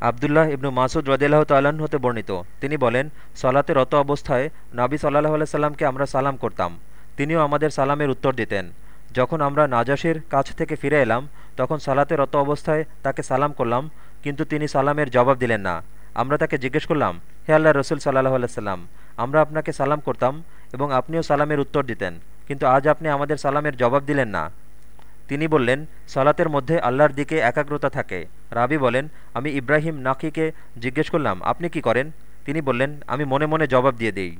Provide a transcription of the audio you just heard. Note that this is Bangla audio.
আবদুল্লাহ ইবনু মাসুদ রদিল্লাহ তাল্লাহ্ন হতে বর্ণিত। তিনি বলেন সলাতে রত অবস্থায় নাবি সাল্লাহ সাল্লামকে আমরা সালাম করতাম। তিনিও আমাদের সালামের উত্তর দিতেন। যখন আমরা নাজাসির কাছ থেকে ফিরে এলাম, তখন সালাতে রত অবস্থায় তাকে সালাম করলাম, কিন্তু তিনি সালামের জবাব দিলেন না। আমরা তাকে জিজ্ঞেস করলাম, হে আল্লাহ রসুল সাল্লাহ আলাইসাল্লাম আমরা আপনাকে সালাম করতাম এবং আপনিও সালামের উত্তর দিতেন, কিন্তু আজ আপনি আমাদের সালামের জবাব দিলেন না। তিনি বললেন, সালাতের মধ্যে আল্লাহর দিকে একাগ্রতা থাকে। রাবি বলেন, আমি ইব্রাহিম নাকিকে জিজ্ঞেস করলাম, আপনি কি করেন? তিনি বললেন, আমি মনে মনে জবাব দিয়ে দিই।